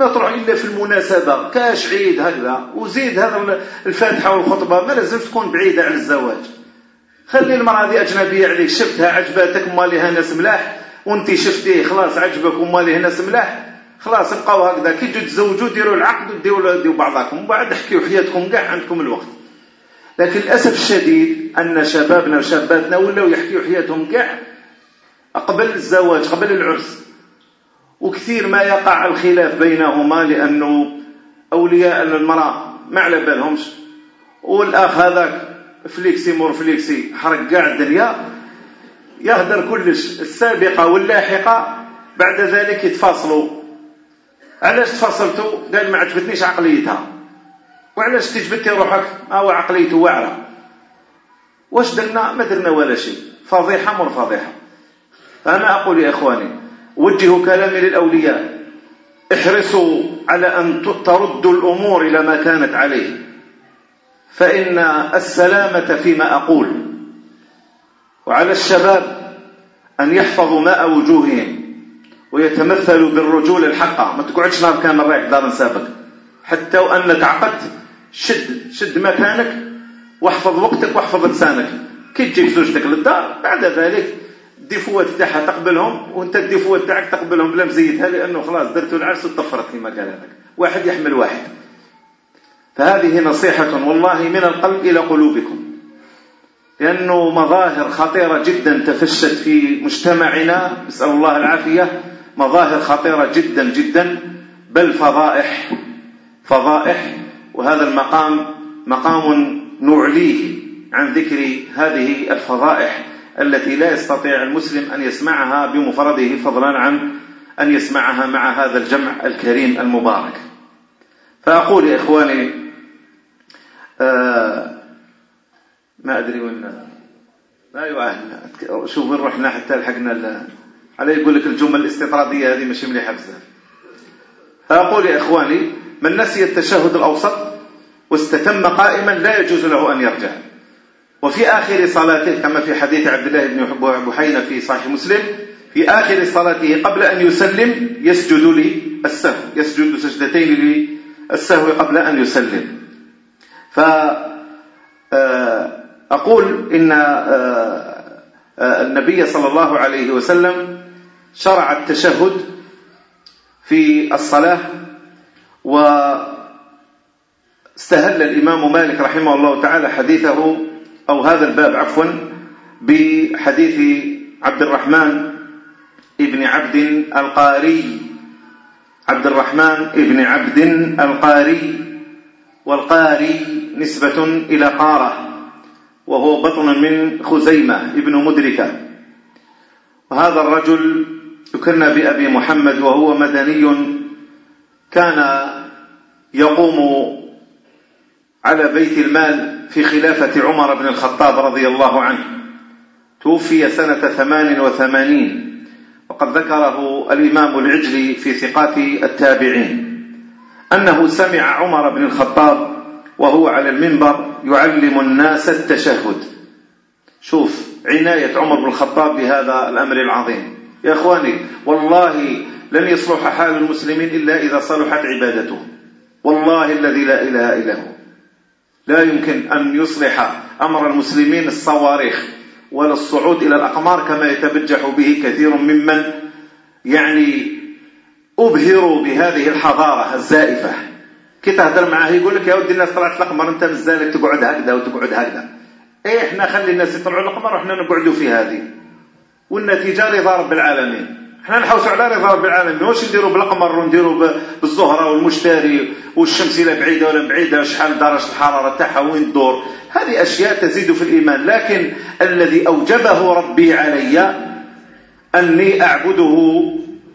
[SPEAKER 1] ما تروح إلا في المناسبة. كاش عيد هكذا. وزيد هذا الفاتحة والخطبة ما لازم تكون بعيدة عن الزواج. خلي المرأة هذه أجنبية عليك. شفتها عجباتك مالها ناس ملاح. وانت شفتيه خلاص عجبك ومالها ناس ملاح. خلاص ابقاو هكذا. كي تجوا تزوجوا ديروا العقد وديروا بعضكم وبعد احكيوا حياتكم كاع عندكم الوقت. لكن للأسف الشديد أن شبابنا وشاباتنا ولاو يحكيوا حياتهم كاع قبل الزواج قبل العرس. وكثير ما يقع الخلاف بينهما لأنه أولياء المرأة ما على بالهمش. والأخ هذاك flexy مور flexy حرق كاع الدنيا يهدر كلش السابقة واللاحقة بعد ذلك يتفاصلوا. علاش تفاصلتوا قال ما عجبتنيش عقليتها. وعلاش تجبدتي روحك؟ هو عقليته واعرة. واش درنا؟ ما درنا ولا شيء. فضيحة مر فضيحة. أنا أقول يا إخواني وجهوا كلامي للأولياء. احرصوا على أن تردوا الأمور إلى ما كانت عليه. فإن السلامة فيما أقول. وعلى الشباب أن يحفظوا ماء وجوههم ويتمثلوا بالرجول الحقة ما تقعدش نهار كامل رايح دار نسابك. حتى وأن تعقدت شد شد مكانك واحفظ وقتك واحفظ لسانك. كي تجيك زوجتك للدار بعد ذلك الديفوات تاعها تقبلهم وانت الديفوات تاعك تقبلهم بلا مزيتها لأنه خلاص درتوا العرس وطفرت كما قال هذاك. واحد يحمل واحد. فهذه نصيحة والله من القلب إلى قلوبكم. لأنه مظاهر خطيرة جدا تفشت في مجتمعنا. نسأل الله العافية. مظاهر خطيرة جدا جدا. بل فضائح. فضائح. وهذا المقام مقام نعليه عن ذكر هذه الفضائح. التي لا يستطيع المسلم أن يسمعها بمفرده فضلا عن أن يسمعها مع هذا الجمع الكريم المبارك. فأقول يا إخواني آه ما أدري وين لا يؤهل. شوف وين رحنا حتى لحقنا على يقول لك الجمل الاستطرادية هذه مش مليحة بزاف. فأقول يا إخواني من نسي التشهد الأوسط واستتم قائما لا يجوز له أن يرجع. وفي آخر صلاته كما في حديث عبد الله بن بحينة في صحيح مسلم في آخر صلاته قبل أن يسلم يسجد للسهو يسجد سجدتين للسهو قبل أن يسلم. فأقول آه، إن آه، آه، النبي صلى الله عليه وسلم شرع التشهد في الصلاة واستهل الإمام مالك رحمه الله تعالى حديثه أو هذا الباب عفوا بحديث عبد الرحمن ابن عبد القاري. عبد الرحمن ابن عبد القاري والقاري نسبة إلى قارة وهو بطن من خزيمة ابن مدركة. وهذا الرجل يكنى بأبي محمد وهو مدني كان يقوم على بيت المال في خلافة عمر بن الخطاب رضي الله عنه. توفي سنة ثمان وثمانين وقد ذكره الإمام العجلي في ثقات التابعين. أنه سمع عمر بن الخطاب وهو على المنبر يعلم الناس التشهد. شوف عناية عمر بن الخطاب بهذا الأمر العظيم. يا إخواني والله لن يصلح حال المسلمين إلا إذا صلحت عبادته. والله الذي لا إله إلا هو. لا يمكن أن يصلح أمر المسلمين الصواريخ ولا الصعود إلى الأقمار كما يتبجح به كثير ممن يعني أبهروا بهذه الحضارة الزائفة. كي تهدر معاه يقول لك يا ودي الناس طلعت الأقمار أنت مزالك تقعد هكذا وتقعد هكذا. إيه إحنا خلي الناس يطلعوا الأقمار وإحنا نقعدوا في هذه. والنتيجة رضا رب العالمين. إحنا نحوسوا على رضا رب العالمين واش نديروا بالقمر ونديروا بالزهرة والمشتري والشمس لا بعيدة ولا بعيدة شحال درجة الحرارة تاعها وين تدور هذه أشياء تزيد في الإيمان. لكن الذي أوجبه ربي علي أني أعبده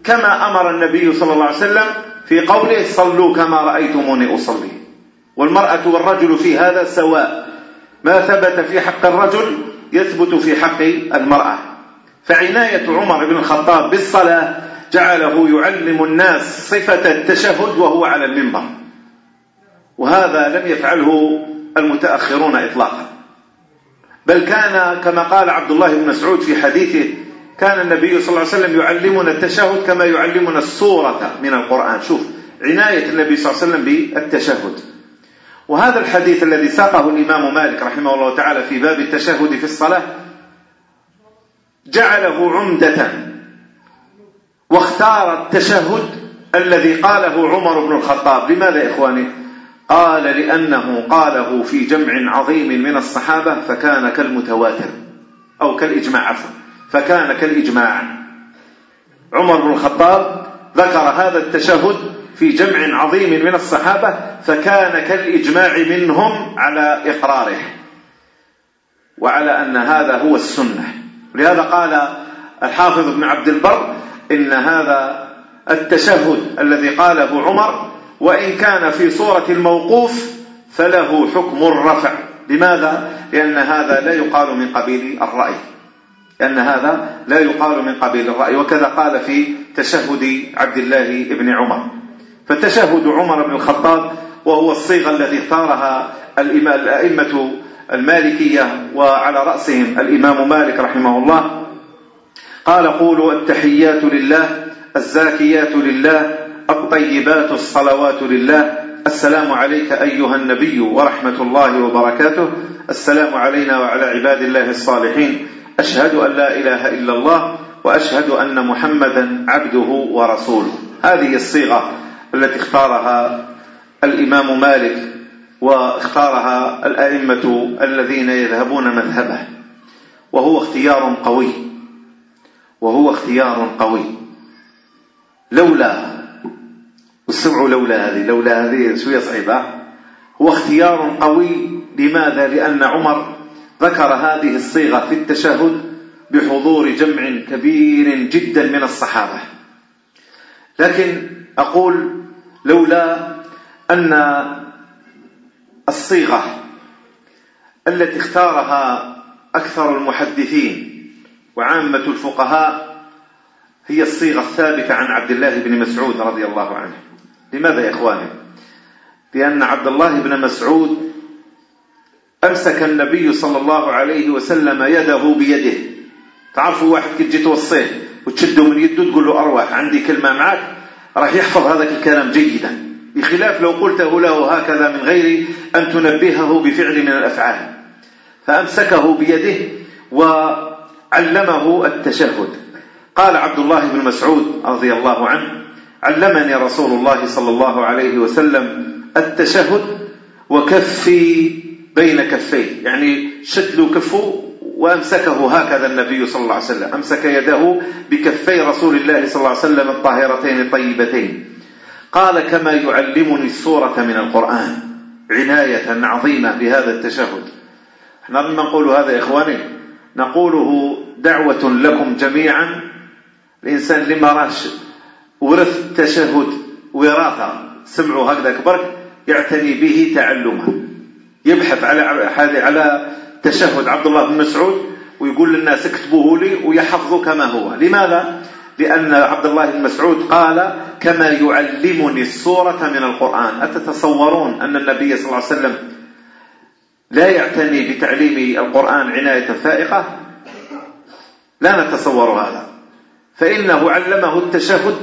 [SPEAKER 1] كما أمر النبي صلى الله عليه وسلم في قوله صلوا كما رأيتموني أصلي. والمرأة والرجل في هذا سواء. ما ثبت في حق الرجل يثبت في حق المرأة. فعناية عمر بن الخطاب بالصلاة جعله يعلم الناس صفة التشهد وهو على المنبر. وهذا لم يفعله المتأخرون إطلاقا. بل كان كما قال عبد الله بن مسعود في حديثه كان النبي صلى الله عليه وسلم يعلمنا التشهد كما يعلمنا السورة من القرآن. شوف عناية النبي صلى الله عليه وسلم بالتشهد. وهذا الحديث الذي ساقه الإمام مالك رحمه الله تعالى في باب التشهد في الصلاة جعله عمدة واختار التشهد الذي قاله عمر بن الخطاب. لماذا إخواني؟ قال لأنه قاله في جمع عظيم من الصحابة فكان كالمتواتر أو كالإجماع عفوا فكان كالإجماع. عمر بن الخطاب ذكر هذا التشهد في جمع عظيم من الصحابة فكان كالإجماع منهم على إقراره وعلى أن هذا هو السنة. ولهذا قال الحافظ ابن عبد البر إن هذا التشهد الذي قاله عمر وإن كان في صورة الموقوف فله حكم الرفع. لماذا؟ لأن هذا لا يقال من قبيل الرأي. لأن هذا لا يقال من قبيل الرأي وكذا قال في تشهد عبد الله بن عمر. فتشهد عمر بن الخطاب وهو الصيغة التي اختارها الأئمة المالكية وعلى رأسهم الإمام مالك رحمه الله. قال قولوا التحيات لله الزاكيات لله الطيبات الصلوات لله. السلام عليك أيها النبي ورحمة الله وبركاته. السلام علينا وعلى عباد الله الصالحين. أشهد أن لا إله إلا الله وأشهد أن محمدا عبده ورسوله. هذه الصيغة التي اختارها الإمام مالك واختارها الأئمة الذين يذهبون مذهبه وهو اختيار قوي وهو اختيار قوي. لولا والسمع لولا هذه لولا هذه شوية صعيبة؟ هو اختيار قوي لماذا؟ لأن عمر ذكر هذه الصيغة في التشهد بحضور جمع كبير جدا من الصحابة. لكن أقول لولا أن الصيغة التي اختارها أكثر المحدثين وعامة الفقهاء هي الصيغة الثابتة عن عبد الله بن مسعود رضي الله عنه. لماذا يا إخواني؟ لأن عبد الله بن مسعود أمسك النبي صلى الله عليه وسلم يده بيده. تعرفوا واحد كي تجي توصيه وتشده من يده تقول له أرواح عندي كلمة معك راح يحفظ هذاك الكلام جيدا. بخلاف لو قلته له هكذا من غير أن تنبهه بفعل من الأفعال. فأمسكه بيده وعلمه التشهد. قال عبد الله بن مسعود رضي الله عنه علمني رسول الله صلى الله عليه وسلم التشهد وكفي بين كفيه. يعني شتل كفه وأمسكه هكذا النبي صلى الله عليه وسلم. أمسك يده بكفي رسول الله صلى الله عليه وسلم الطاهرتين الطيبتين. قال كما يعلمني السورة من القرآن عناية عظيمة بهذا التشهد. إحنا لما نقول هذا يا إخواني نقوله دعوة لكم جميعا. الإنسان اللي ما راش ورث التشهد وراثة سمعوا هكذا كبرك يعتني به تعلمه يبحث على على تشهد عبد الله بن مسعود ويقول للناس اكتبوه لي ويحفظوا كما هو. لماذا؟ لأن عبد الله بن مسعود قال كما يعلمني السورة من القرآن. أتتصورون أن النبي صلى الله عليه وسلم لا يعتني بتعليم القرآن عناية فائقة لا نتصور هذا. فإنه علمه التشهد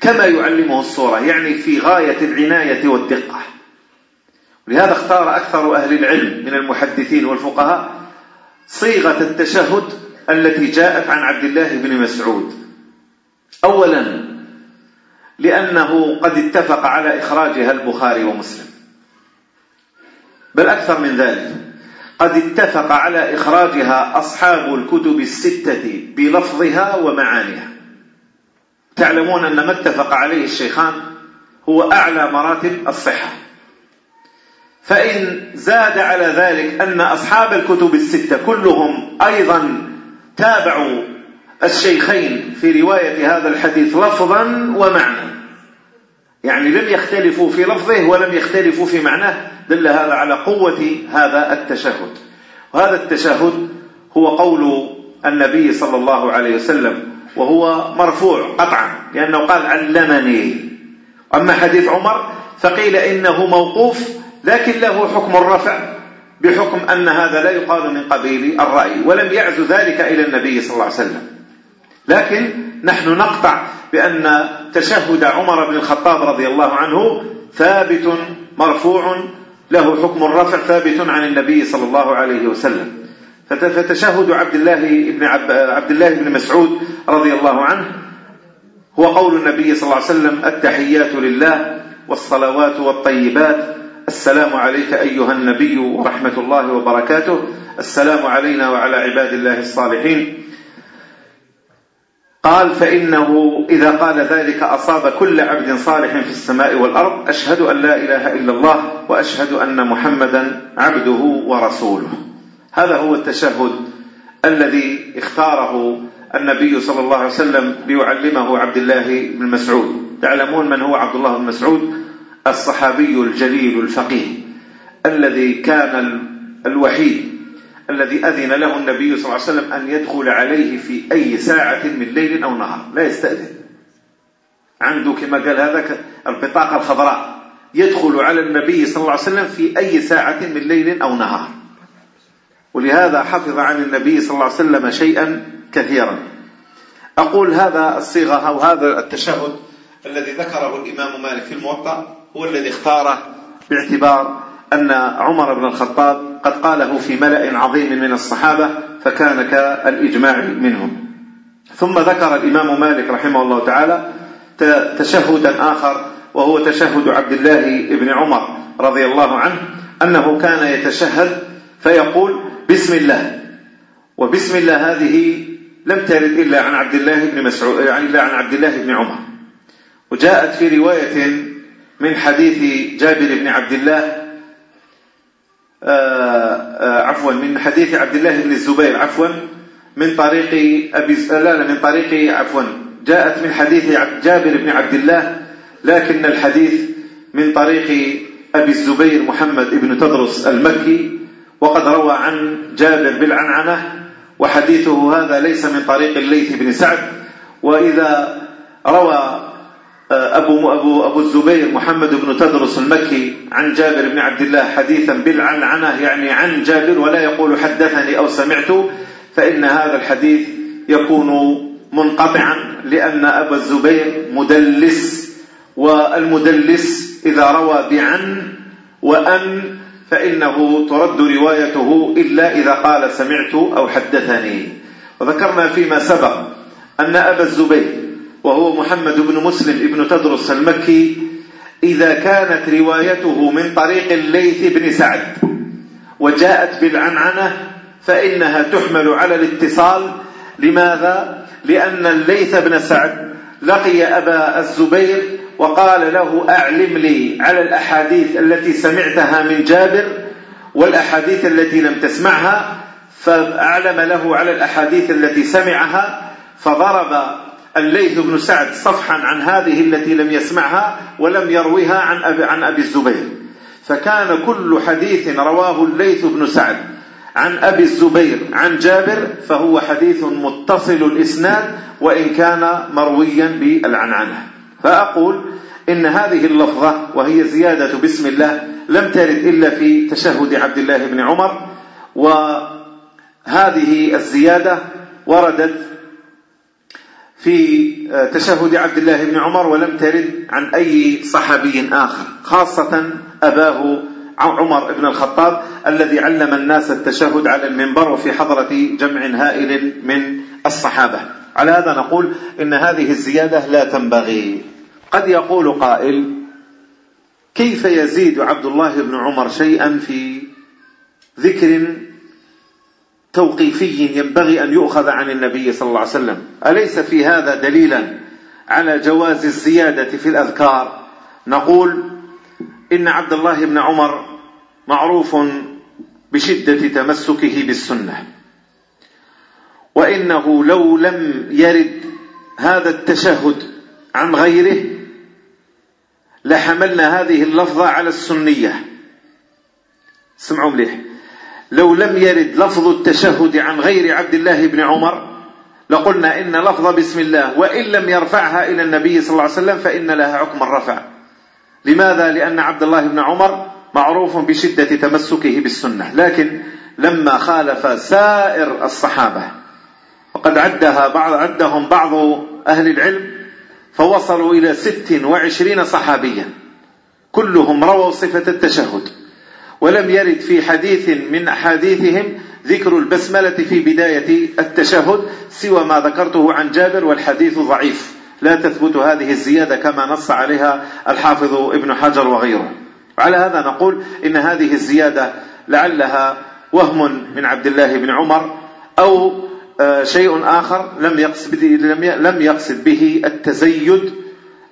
[SPEAKER 1] كما يعلمه الصورة يعني في غاية العناية والدقة. لهذا اختار أكثر أهل العلم من المحدثين والفقهاء صيغة التشهد التي جاءت عن عبد الله بن مسعود. أولا لأنه قد اتفق على إخراجها البخاري ومسلم. بل أكثر من ذلك قد اتفق على إخراجها أصحاب الكتب الستة بلفظها ومعانيها. تعلمون أن ما اتفق عليه الشيخان هو أعلى مراتب الصحة. فإن زاد على ذلك أن أصحاب الكتب الستة كلهم أيضا تابعوا الشيخين في رواية هذا الحديث لفظا ومعنى. يعني لم يختلفوا في لفظه ولم يختلفوا في معناه دل هذا على قوة هذا التشهد. وهذا التشهد هو قول النبي صلى الله عليه وسلم وهو مرفوع قطعا لأنه قال علمني. أما حديث عمر فقيل إنه موقوف لكن له حكم الرفع بحكم أن هذا لا يقال من قبيل الرأي ولم يعز ذلك إلى النبي صلى الله عليه وسلم. لكن نحن نقطع بأن تشهد عمر بن الخطاب رضي الله عنه ثابت مرفوع له حكم الرفع ثابت عن النبي صلى الله عليه وسلم. فتشهد عبد الله بن عبد الله بن مسعود رضي الله عنه هو قول النبي صلى الله عليه وسلم التحيات لله والصلوات والطيبات. السلام عليك أيها النبي ورحمة الله وبركاته. السلام علينا وعلى عباد الله الصالحين. قال فإنه إذا قال ذلك أصاب كل عبد صالح في السماء والأرض أشهد أن لا إله إلا الله وأشهد أن محمدا عبده ورسوله. هذا هو التشهد الذي اختاره النبي صلى الله عليه وسلم ليعلمه عبد الله بن مسعود. تعلمون من هو عبد الله بن مسعود؟ الصحابي الجليل الفقيه الذي كان الوحيد الذي أذن له النبي صلى الله عليه وسلم أن يدخل عليه في أي ساعة من ليل أو نهار. لا يستأذن. عنده كما قال هذا؟ البطاقة الخضراء. يدخل على النبي صلى الله عليه وسلم في أي ساعة من ليل أو نهار. ولهذا حفظ عن النبي صلى الله عليه وسلم شيئا كثيرا. أقول هذا الصيغة أو هذا التشهد الذي ذكره الإمام مالك في الموطأ هو الذي اختاره باعتبار أن عمر بن الخطاب قد قاله في ملأ عظيم من الصحابة فكان كالإجماع منهم. ثم ذكر الإمام مالك رحمه الله تعالى تشهدا آخر وهو تشهد عبد الله بن عمر رضي الله عنه أنه كان يتشهد فيقول بسم الله. وبسم الله هذه لم ترد إلا عن عبد الله بن مسعود يعني إلا عن عبد الله بن عمر. وجاءت في رواية من حديث جابر بن عبد الله عفوا من حديث عبد الله بن الزبير عفوا من طريق أبي لا لا من طريق عفوا جاءت من حديث جابر بن عبد الله لكن الحديث من طريق أبي الزبير محمد بن تدرس المكي وقد روى عن جابر بالعنعنة وحديثه هذا ليس من طريق الليث بن سعد وإذا روى أبو, أبو, أبو الزبير محمد بن تدرس المكي عن جابر بن عبد الله حديثا بالعنعنة يعني عن جابر ولا يقول حدثني أو سمعت فإن هذا الحديث يكون منقطعا لأن أبا الزبير مدلس والمدلس إذا روى بعن وأن فإنه ترد روايته إلا إذا قال سمعت أو حدثني. وذكرنا فيما سبق أن أبا الزبير وهو محمد بن مسلم ابن تدرس المكي إذا كانت روايته من طريق الليث بن سعد وجاءت بالعنعنة فإنها تحمل على الاتصال لماذا؟ لأن الليث بن سعد لقي أبا الزبير وقال له أعلم لي على الأحاديث التي سمعتها من جابر والأحاديث التي لم تسمعها فأعلم له على الأحاديث التي سمعها فضرب الليث بن سعد صفحا عن هذه التي لم يسمعها ولم يروها عن أبي, عن أبي الزبير. فكان كل حديث رواه الليث بن سعد عن أبي الزبير عن جابر فهو حديث متصل الإسناد وإن كان مرويا بالعنعنة. فأقول إن هذه اللفظة وهي زيادة بسم الله لم ترد إلا في تشهد عبد الله بن عمر وهذه الزيادة وردت في تشهد عبد الله بن عمر ولم ترد عن أي صحابي آخر خاصة أباه عمر بن الخطاب الذي علم الناس التشهد على المنبر وفي حضرة جمع هائل من الصحابة. على هذا نقول إن هذه الزيادة لا تنبغي. قد يقول قائل كيف يزيد عبد الله بن عمر شيئا في ذكر توقيفي ينبغي أن يؤخذ عن النبي صلى الله عليه وسلم؟ أليس في هذا دليلا على جواز الزيادة في الأذكار؟ نقول إن عبد الله بن عمر معروف بشدة تمسكه بالسنة وإنه لو لم يرد هذا التشهد عن غيره لحملنا هذه اللفظة على السنية. اسمعوا مليح. لو لم يرد لفظ التشهد عن غير عبد الله بن عمر لقلنا إن لفظ بسم الله وإن لم يرفعها إلى النبي صلى الله عليه وسلم فإن لها حكم الرفع. لماذا؟ لأن عبد الله بن عمر معروف بشدة تمسكه بالسنة لكن لما خالف سائر الصحابة وقد عدها بعض عدهم بعض أهل العلم فوصلوا إلى ست وعشرين صحابيا. كلهم رووا صفة التشهد. ولم يرد في حديث من أحاديثهم ذكر البسملة في بداية التشهد سوى ما ذكرته عن جابر والحديث ضعيف. لا تثبت هذه الزيادة كما نص عليها الحافظ ابن حجر وغيره. على هذا نقول إن هذه الزيادة لعلها وهم من عبد الله بن عمر أو آه، شيء آخر لم يقصد لم يقصد به التزيد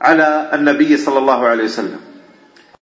[SPEAKER 1] على النبي صلى الله عليه وسلم.